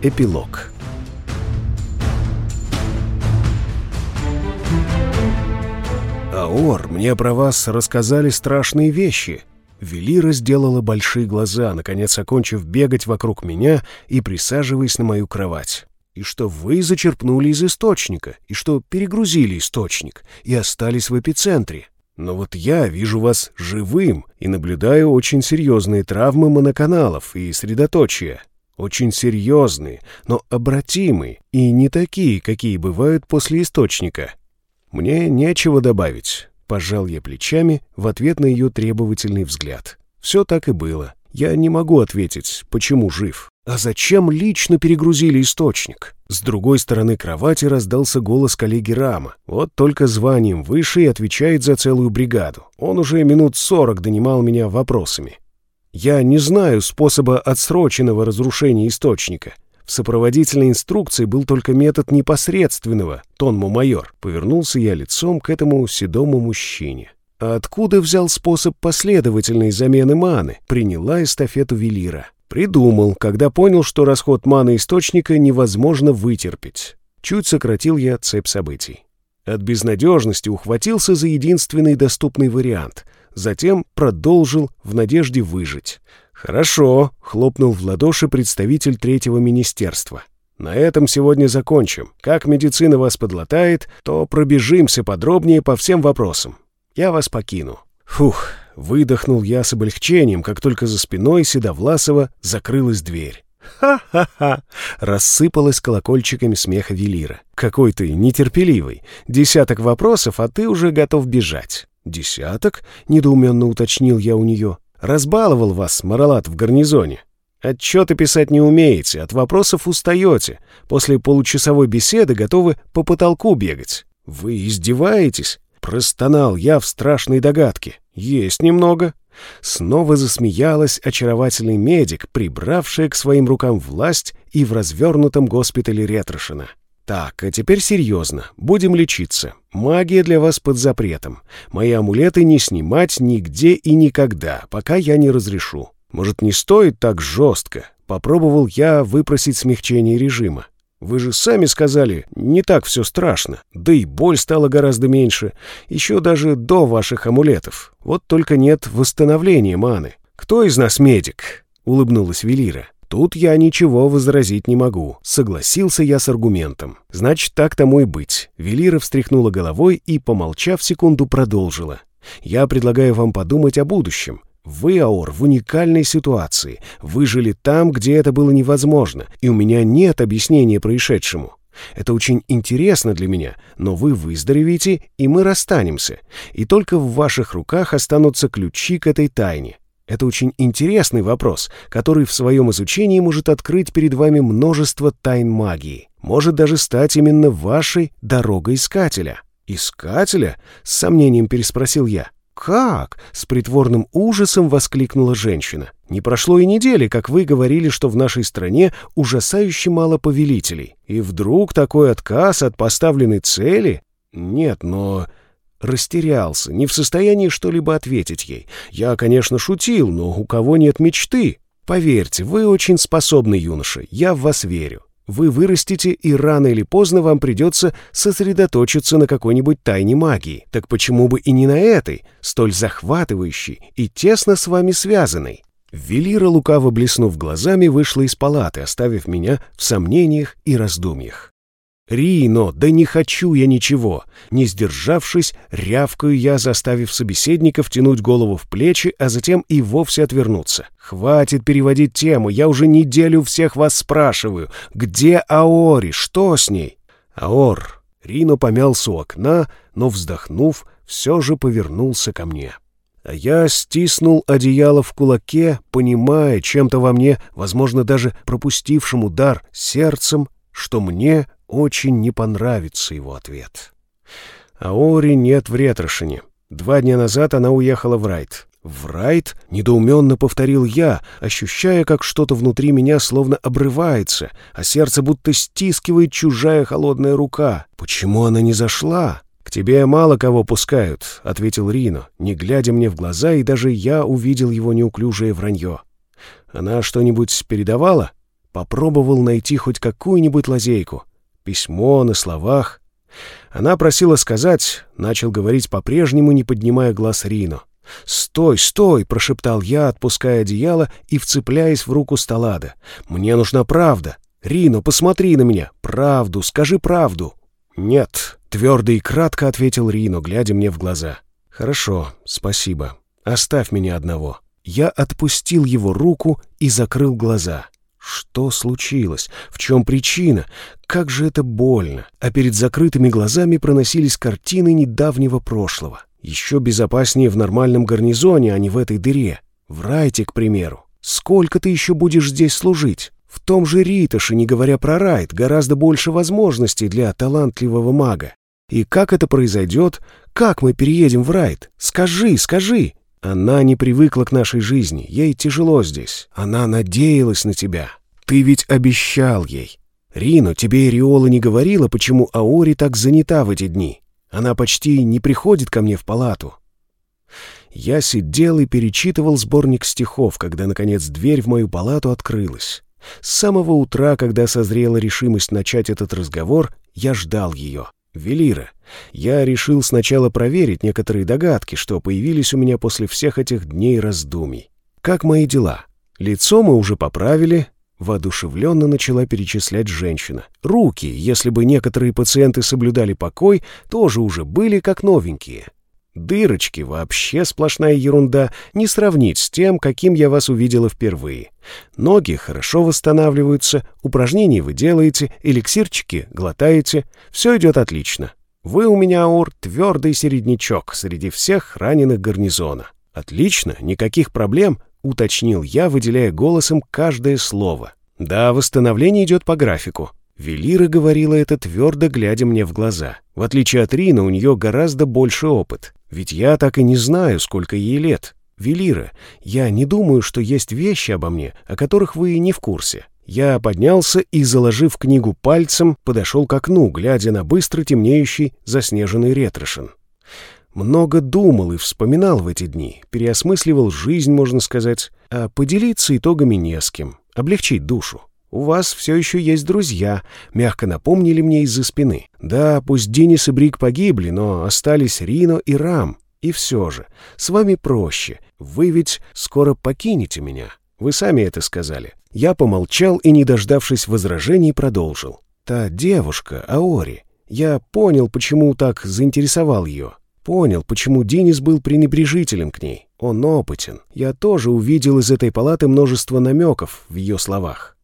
Эпилог «Аор, мне про вас рассказали страшные вещи». Велира сделала большие глаза, наконец окончив бегать вокруг меня и присаживаясь на мою кровать. И что вы зачерпнули из источника, и что перегрузили источник, и остались в эпицентре. Но вот я вижу вас живым и наблюдаю очень серьезные травмы моноканалов и средоточия. Очень серьезные, но обратимые, и не такие, какие бывают после источника. Мне нечего добавить. Пожал я плечами в ответ на ее требовательный взгляд. Все так и было. Я не могу ответить, почему жив. А зачем лично перегрузили источник? С другой стороны кровати раздался голос коллеги Рама. Вот только званием выше и отвечает за целую бригаду. Он уже минут сорок донимал меня вопросами. Я не знаю способа отсроченного разрушения источника. В сопроводительной инструкции был только метод непосредственного, тонму майор. Повернулся я лицом к этому седому мужчине. А откуда взял способ последовательной замены маны? Приняла эстафету Велира. Придумал, когда понял, что расход маны источника невозможно вытерпеть. Чуть сократил я цепь событий. От безнадежности ухватился за единственный доступный вариант. Затем продолжил в надежде выжить. «Хорошо», — хлопнул в ладоши представитель третьего министерства. «На этом сегодня закончим. Как медицина вас подлатает, то пробежимся подробнее по всем вопросам. Я вас покину». Фух, Выдохнул я с облегчением, как только за спиной Седовласова закрылась дверь. «Ха-ха-ха!» — рассыпалась колокольчиками смеха Велира. «Какой ты нетерпеливый! Десяток вопросов, а ты уже готов бежать!» «Десяток?» — недоуменно уточнил я у нее. «Разбаловал вас, Маралат, в гарнизоне. Отчеты писать не умеете, от вопросов устаете. После получасовой беседы готовы по потолку бегать. Вы издеваетесь?» Простонал я в страшной догадке. Есть немного. Снова засмеялась очаровательный медик, прибравшая к своим рукам власть и в развернутом госпитале Ретрошина. Так, а теперь серьезно. Будем лечиться. Магия для вас под запретом. Мои амулеты не снимать нигде и никогда, пока я не разрешу. Может, не стоит так жестко? Попробовал я выпросить смягчение режима. Вы же сами сказали, не так все страшно. Да и боль стала гораздо меньше. Еще даже до ваших амулетов. Вот только нет восстановления маны. Кто из нас медик?» — улыбнулась Велира. «Тут я ничего возразить не могу. Согласился я с аргументом. Значит, так тому и быть». Велира встряхнула головой и, помолчав секунду, продолжила. «Я предлагаю вам подумать о будущем. Вы, Аор, в уникальной ситуации. Вы жили там, где это было невозможно, и у меня нет объяснения происшедшему. Это очень интересно для меня, но вы выздоровеете, и мы расстанемся. И только в ваших руках останутся ключи к этой тайне. Это очень интересный вопрос, который в своем изучении может открыть перед вами множество тайн магии. Может даже стать именно вашей дорогой искателя. «Искателя?» — с сомнением переспросил я. «Как?» — с притворным ужасом воскликнула женщина. «Не прошло и недели, как вы говорили, что в нашей стране ужасающе мало повелителей. И вдруг такой отказ от поставленной цели? Нет, но...» Растерялся, не в состоянии что-либо ответить ей. «Я, конечно, шутил, но у кого нет мечты?» «Поверьте, вы очень способный юноша, я в вас верю. Вы вырастете, и рано или поздно вам придется сосредоточиться на какой-нибудь тайне магии. Так почему бы и не на этой, столь захватывающей и тесно с вами связанной? Велира, лукаво блеснув глазами, вышла из палаты, оставив меня в сомнениях и раздумьях. «Рино, да не хочу я ничего!» Не сдержавшись, рявкаю я, заставив собеседников тянуть голову в плечи, а затем и вовсе отвернуться. «Хватит переводить тему, я уже неделю всех вас спрашиваю. Где Аори? Что с ней?» «Аор!» Рино помялся у окна, но, вздохнув, все же повернулся ко мне. А я стиснул одеяло в кулаке, понимая чем-то во мне, возможно, даже пропустившим удар сердцем, что мне очень не понравится его ответ. Аори нет в Ретрошине. Два дня назад она уехала в Райт. «В Райт?» — недоуменно повторил я, ощущая, как что-то внутри меня словно обрывается, а сердце будто стискивает чужая холодная рука. «Почему она не зашла?» «К тебе мало кого пускают», — ответил Рино, не глядя мне в глаза, и даже я увидел его неуклюжее вранье. «Она что-нибудь передавала?» Попробовал найти хоть какую-нибудь лазейку. Письмо на словах. Она просила сказать, начал говорить по-прежнему, не поднимая глаз Рино. «Стой, стой!» — прошептал я, отпуская одеяло и вцепляясь в руку Сталада. «Мне нужна правда. Рино, посмотри на меня. Правду, скажи правду». «Нет», — твердо и кратко ответил Рино, глядя мне в глаза. «Хорошо, спасибо. Оставь меня одного». Я отпустил его руку и закрыл глаза. Что случилось? В чем причина? Как же это больно! А перед закрытыми глазами проносились картины недавнего прошлого. Еще безопаснее в нормальном гарнизоне, а не в этой дыре. В Райте, к примеру. Сколько ты еще будешь здесь служить? В том же Риташе, не говоря про Райт, гораздо больше возможностей для талантливого мага. И как это произойдет? Как мы переедем в Райт? Скажи, скажи! Она не привыкла к нашей жизни, ей тяжело здесь. Она надеялась на тебя. Ты ведь обещал ей. Рино, тебе Риола не говорила, почему Аори так занята в эти дни. Она почти не приходит ко мне в палату. Я сидел и перечитывал сборник стихов, когда, наконец, дверь в мою палату открылась. С самого утра, когда созрела решимость начать этот разговор, я ждал ее. Велира, я решил сначала проверить некоторые догадки, что появились у меня после всех этих дней раздумий. Как мои дела? Лицо мы уже поправили, Воодушевленно начала перечислять женщина. Руки, если бы некоторые пациенты соблюдали покой, тоже уже были как новенькие. Дырочки — вообще сплошная ерунда, не сравнить с тем, каким я вас увидела впервые. Ноги хорошо восстанавливаются, упражнения вы делаете, эликсирчики глотаете, все идет отлично. Вы у меня, Аур, твердый середнячок среди всех раненых гарнизона. Отлично, никаких проблем, уточнил я, выделяя голосом каждое слово. Да, восстановление идет по графику. Велира говорила это твердо, глядя мне в глаза. В отличие от Рина, у нее гораздо больше опыт. Ведь я так и не знаю, сколько ей лет. Велира, я не думаю, что есть вещи обо мне, о которых вы не в курсе. Я поднялся и, заложив книгу пальцем, подошел к окну, глядя на быстро темнеющий заснеженный ретрошин. Много думал и вспоминал в эти дни, переосмысливал жизнь, можно сказать, а поделиться итогами не с кем, облегчить душу. «У вас все еще есть друзья», — мягко напомнили мне из-за спины. «Да, пусть Денис и Брик погибли, но остались Рино и Рам. И все же, с вами проще. Вы ведь скоро покинете меня. Вы сами это сказали». Я помолчал и, не дождавшись возражений, продолжил. «Та девушка, Аори. Я понял, почему так заинтересовал ее. Понял, почему Денис был пренебрежителен к ней. Он опытен. Я тоже увидел из этой палаты множество намеков в ее словах.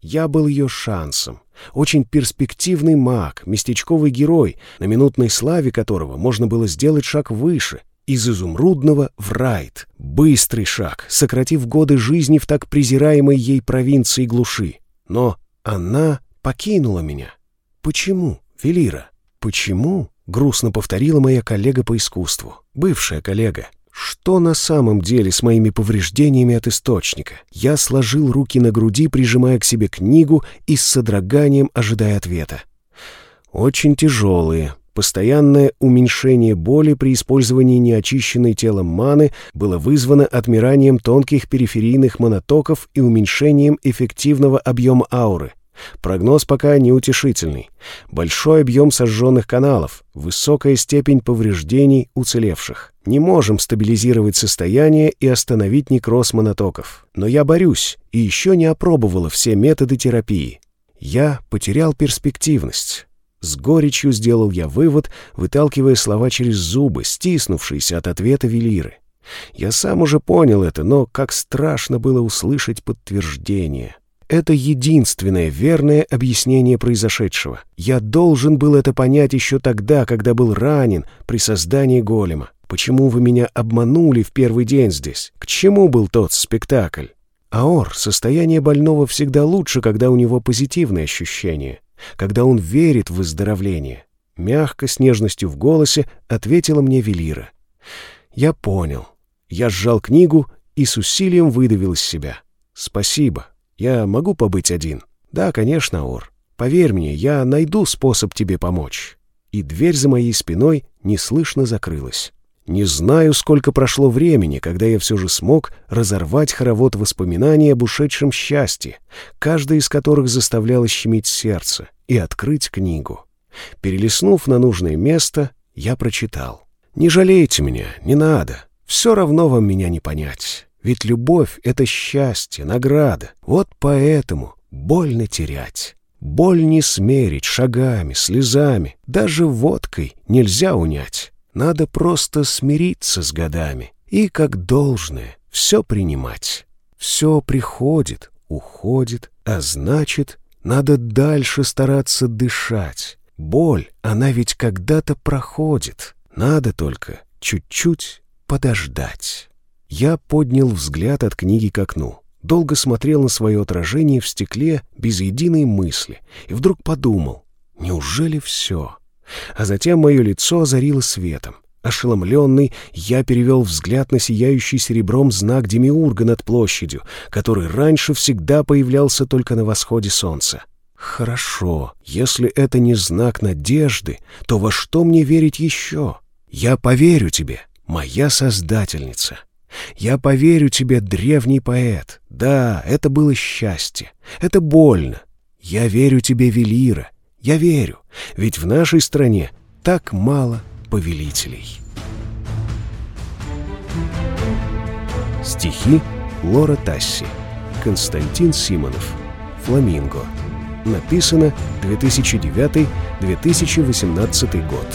Я был ее шансом. Очень перспективный маг, местечковый герой, на минутной славе которого можно было сделать шаг выше, из изумрудного в райт. Быстрый шаг, сократив годы жизни в так презираемой ей провинции глуши. Но она покинула меня. Почему, Велира? Почему? Грустно повторила моя коллега по искусству. Бывшая коллега. Что на самом деле с моими повреждениями от источника? Я сложил руки на груди, прижимая к себе книгу и с содроганием ожидая ответа. Очень тяжелые. Постоянное уменьшение боли при использовании неочищенной телом маны было вызвано отмиранием тонких периферийных монотоков и уменьшением эффективного объема ауры. Прогноз пока неутешительный. Большой объем сожженных каналов, высокая степень повреждений уцелевших. Не можем стабилизировать состояние и остановить некроз монотоков. Но я борюсь и еще не опробовала все методы терапии. Я потерял перспективность. С горечью сделал я вывод, выталкивая слова через зубы, стиснувшиеся от ответа Велиры. Я сам уже понял это, но как страшно было услышать подтверждение. Это единственное верное объяснение произошедшего. Я должен был это понять еще тогда, когда был ранен при создании голема. Почему вы меня обманули в первый день здесь? К чему был тот спектакль? Аор, состояние больного всегда лучше, когда у него позитивные ощущения, когда он верит в выздоровление. Мягко, с нежностью в голосе ответила мне Велира. Я понял. Я сжал книгу и с усилием выдавил из себя. Спасибо. Я могу побыть один? Да, конечно, Ор. Поверь мне, я найду способ тебе помочь. И дверь за моей спиной неслышно закрылась. Не знаю, сколько прошло времени, когда я все же смог разорвать хоровод воспоминаний об ушедшем счастье, каждое из которых заставляло щемить сердце, и открыть книгу. Перелистнув на нужное место, я прочитал. «Не жалейте меня, не надо. Все равно вам меня не понять. Ведь любовь — это счастье, награда. Вот поэтому больно терять. Боль не смерить шагами, слезами, даже водкой нельзя унять. Надо просто смириться с годами и, как должное, все принимать. Все приходит, уходит, а значит, надо дальше стараться дышать. Боль, она ведь когда-то проходит. Надо только чуть-чуть подождать. Я поднял взгляд от книги к окну. Долго смотрел на свое отражение в стекле без единой мысли и вдруг подумал, неужели все? А затем мое лицо озарило светом. Ошеломленный, я перевел взгляд на сияющий серебром знак Демиурга над площадью, который раньше всегда появлялся только на восходе солнца. Хорошо, если это не знак надежды, то во что мне верить еще? Я поверю тебе, моя создательница. Я поверю тебе, древний поэт. Да, это было счастье. Это больно. Я верю тебе, Велира. Я верю, ведь в нашей стране так мало повелителей. Стихи Лора Тасси. Константин Симонов. Фламинго. Написано 2009-2018 год.